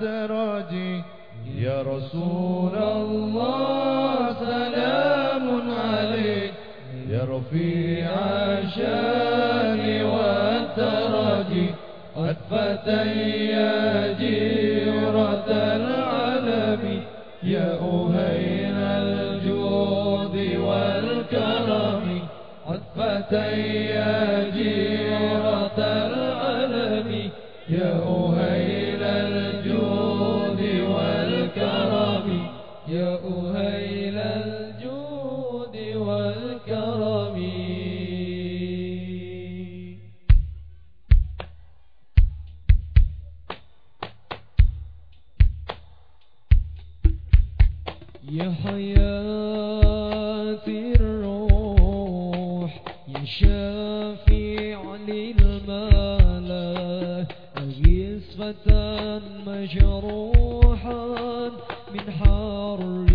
والدرج يا رسول الله سلام عليك. يا رفيع الشأن والدرج قد فتيا جيرة العالم يا أهين الجود والكرم. قد فتيا يا حياة الروح يا شافع للملأ أغيث فتى مجروحا من حر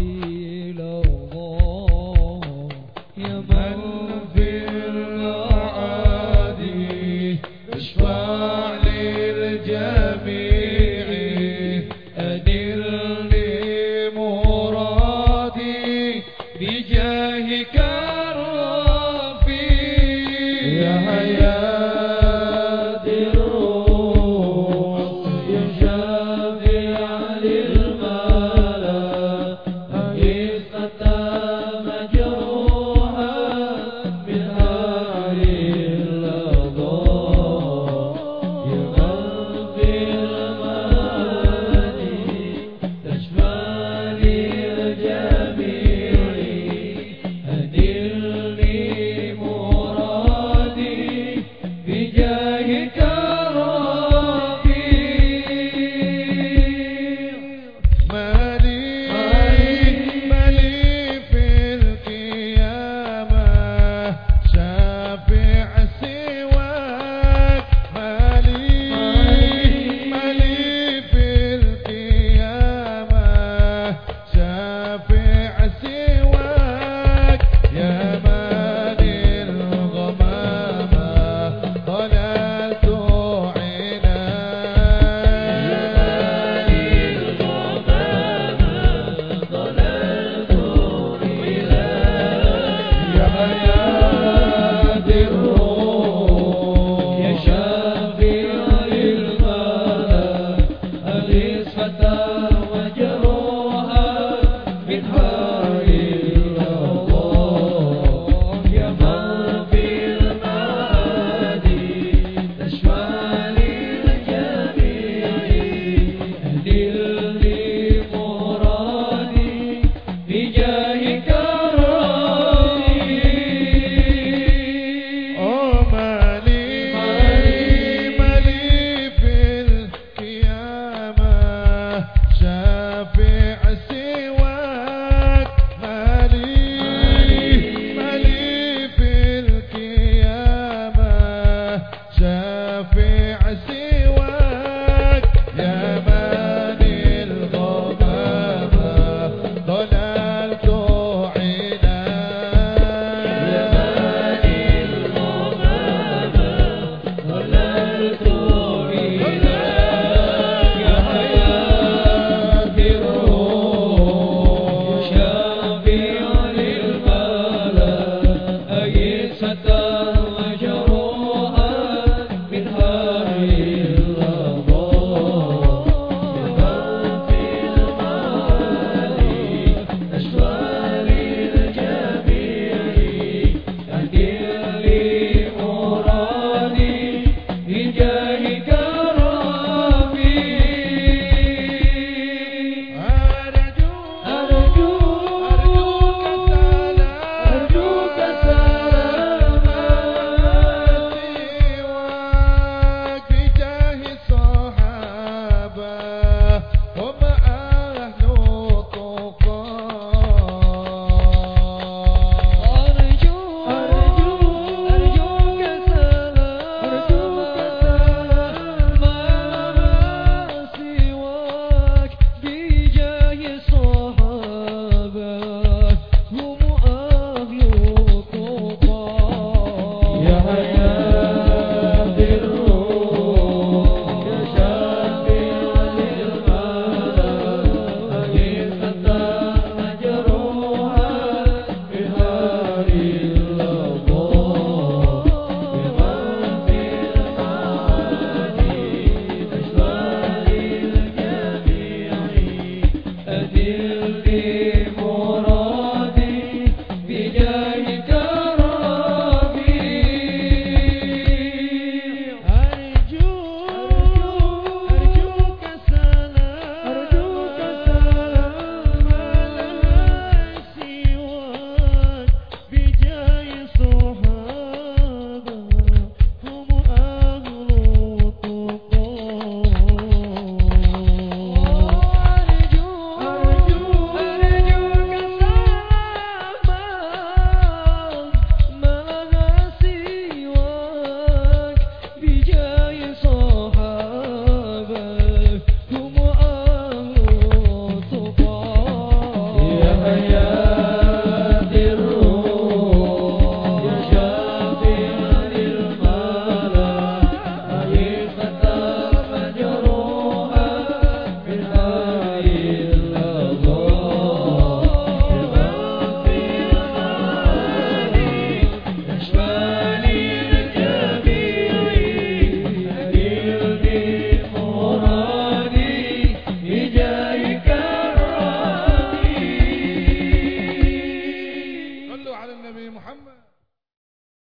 Kata